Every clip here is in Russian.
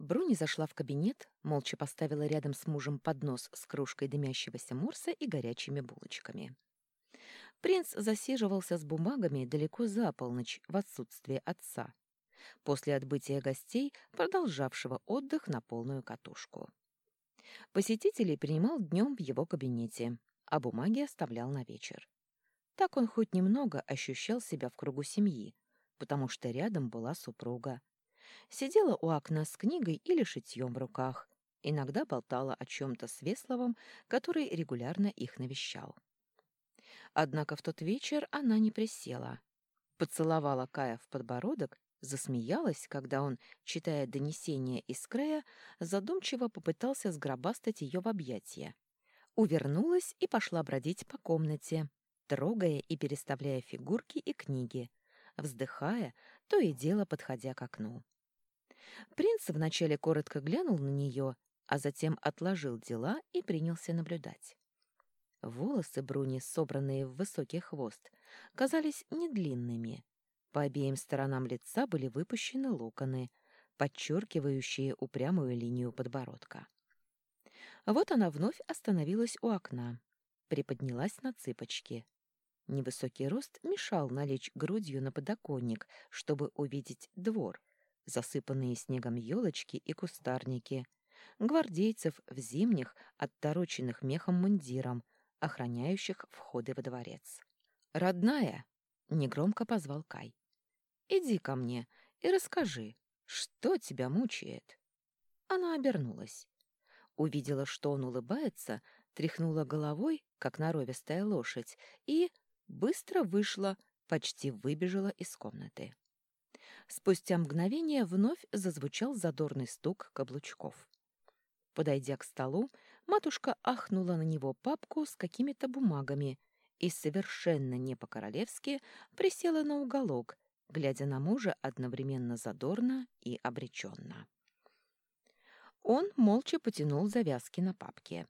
Бруни зашла в кабинет, молча поставила рядом с мужем поднос с кружкой дымящегося морса и горячими булочками. Принц засиживался с бумагами далеко за полночь в отсутствие отца, после отбытия гостей, продолжавшего отдых на полную катушку. Посетителей принимал днем в его кабинете, а бумаги оставлял на вечер. Так он хоть немного ощущал себя в кругу семьи, потому что рядом была супруга. Сидела у окна с книгой или шитьем в руках, иногда болтала о чем-то с Весловым, который регулярно их навещал. Однако в тот вечер она не присела. Поцеловала Кая в подбородок, засмеялась, когда он, читая донесение из края, задумчиво попытался сгробастать ее в объятия. Увернулась и пошла бродить по комнате, трогая и переставляя фигурки и книги, вздыхая, то и дело подходя к окну. Принц вначале коротко глянул на нее, а затем отложил дела и принялся наблюдать. Волосы Бруни, собранные в высокий хвост, казались недлинными. По обеим сторонам лица были выпущены локоны, подчеркивающие упрямую линию подбородка. Вот она вновь остановилась у окна, приподнялась на цыпочки. Невысокий рост мешал налечь грудью на подоконник, чтобы увидеть двор, засыпанные снегом елочки и кустарники, гвардейцев в зимних, оттороченных мехом мундиром, охраняющих входы во дворец. «Родная!» — негромко позвал Кай. «Иди ко мне и расскажи, что тебя мучает?» Она обернулась. Увидела, что он улыбается, тряхнула головой, как норовистая лошадь, и быстро вышла, почти выбежала из комнаты. Спустя мгновение вновь зазвучал задорный стук каблучков. Подойдя к столу, матушка ахнула на него папку с какими-то бумагами и совершенно не по-королевски присела на уголок, глядя на мужа одновременно задорно и обреченно. Он молча потянул завязки на папке,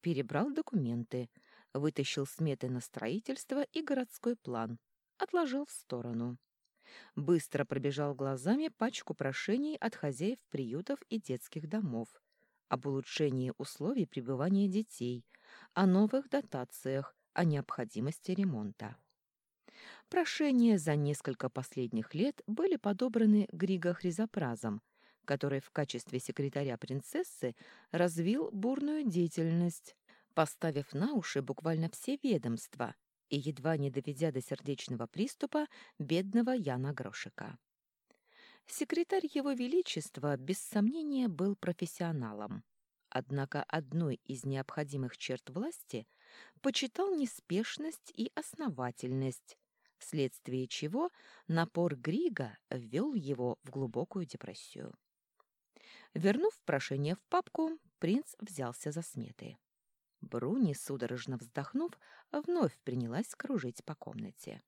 перебрал документы, вытащил сметы на строительство и городской план, отложил в сторону. Быстро пробежал глазами пачку прошений от хозяев приютов и детских домов об улучшении условий пребывания детей, о новых дотациях, о необходимости ремонта. Прошения за несколько последних лет были подобраны Григо Хризопразом, который в качестве секретаря принцессы развил бурную деятельность, поставив на уши буквально все ведомства и едва не доведя до сердечного приступа бедного Яна Грошика. Секретарь Его Величества, без сомнения, был профессионалом. Однако одной из необходимых черт власти почитал неспешность и основательность, вследствие чего напор Грига ввел его в глубокую депрессию. Вернув прошение в папку, принц взялся за сметы. Бруни, судорожно вздохнув, вновь принялась кружить по комнате.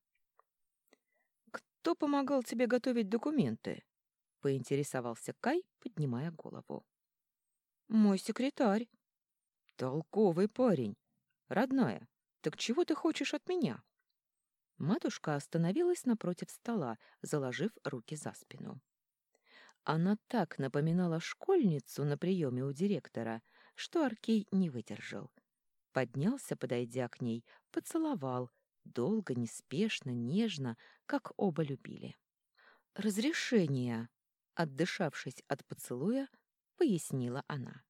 «Кто помогал тебе готовить документы?» — поинтересовался Кай, поднимая голову. «Мой секретарь». «Толковый парень. Родная, так чего ты хочешь от меня?» Матушка остановилась напротив стола, заложив руки за спину. Она так напоминала школьницу на приеме у директора, что Аркей не выдержал — Поднялся, подойдя к ней, поцеловал, долго, неспешно, нежно, как оба любили. «Разрешение!» — отдышавшись от поцелуя, пояснила она.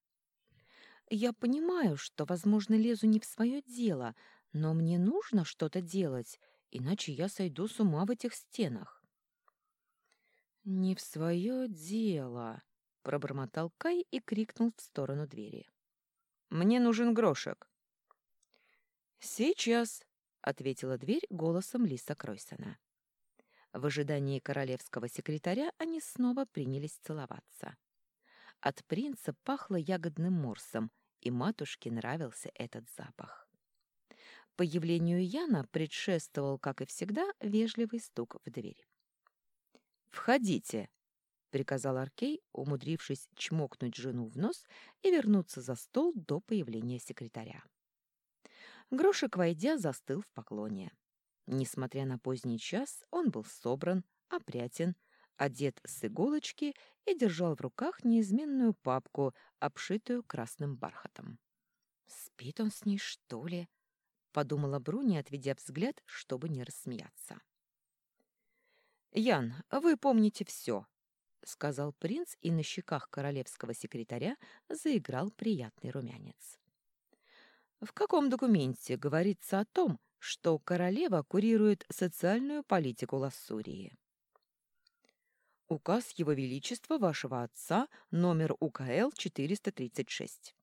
«Я понимаю, что, возможно, лезу не в свое дело, но мне нужно что-то делать, иначе я сойду с ума в этих стенах». «Не в свое дело!» — пробормотал Кай и крикнул в сторону двери. «Мне нужен грошек!» «Сейчас», — ответила дверь голосом Лиса Кройсона. В ожидании королевского секретаря они снова принялись целоваться. От принца пахло ягодным морсом, и матушке нравился этот запах. Появлению Яна предшествовал, как и всегда, вежливый стук в дверь. «Входите!» — приказал Аркей, умудрившись чмокнуть жену в нос и вернуться за стол до появления секретаря. Грошек, войдя, застыл в поклоне. Несмотря на поздний час, он был собран, опрятен, одет с иголочки и держал в руках неизменную папку, обшитую красным бархатом. «Спит он с ней, что ли?» — подумала Бруни, отведя взгляд, чтобы не рассмеяться. «Ян, вы помните все», — сказал принц, и на щеках королевского секретаря заиграл приятный румянец. «В каком документе говорится о том, что королева курирует социальную политику Лассурии?» Указ Его Величества вашего отца, номер УКЛ 436.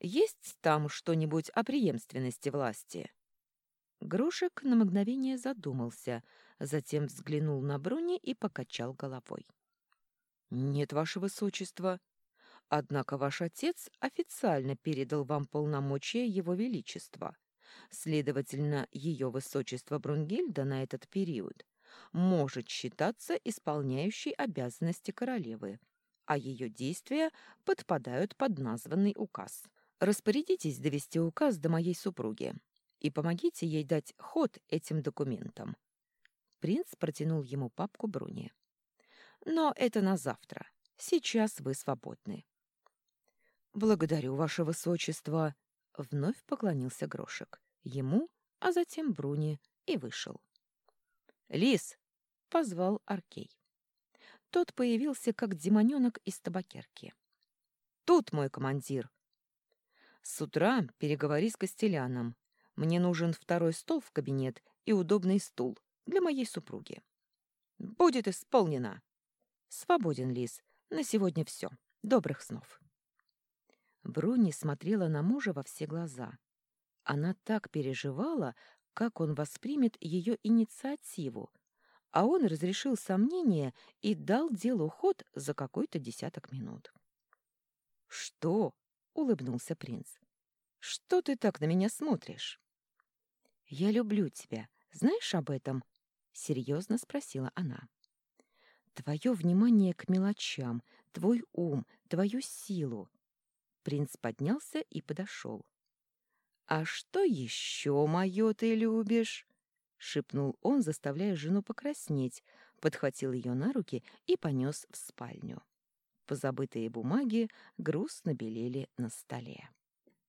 Есть там что-нибудь о преемственности власти? Грушек на мгновение задумался, затем взглянул на Бруни и покачал головой. «Нет, ваше высочество. Однако ваш отец официально передал вам полномочия его величества. Следовательно, ее высочество Брунгильда на этот период может считаться исполняющей обязанности королевы, а ее действия подпадают под названный указ. Распорядитесь довести указ до моей супруги и помогите ей дать ход этим документам. Принц протянул ему папку Бруни. Но это на завтра. Сейчас вы свободны. Благодарю, ваше высочество, вновь поклонился Грошек. Ему, а затем Бруни и вышел. Лис, позвал Аркей. Тот появился, как демоненок из табакерки. «Тут мой командир!» «С утра переговори с Костеляном. Мне нужен второй стол в кабинет и удобный стул для моей супруги». «Будет исполнено!» «Свободен, Лис. На сегодня все. Добрых снов!» Бруни смотрела на мужа во все глаза. Она так переживала, как он воспримет ее инициативу, а он разрешил сомнения и дал делу ход за какой-то десяток минут. «Что?» — улыбнулся принц. «Что ты так на меня смотришь?» «Я люблю тебя. Знаешь об этом?» — серьезно спросила она. «Твое внимание к мелочам, твой ум, твою силу». Принц поднялся и подошел. «А что еще мое ты любишь?» — шепнул он, заставляя жену покраснеть, подхватил ее на руки и понес в спальню. Позабытые бумаги грустно белели на столе.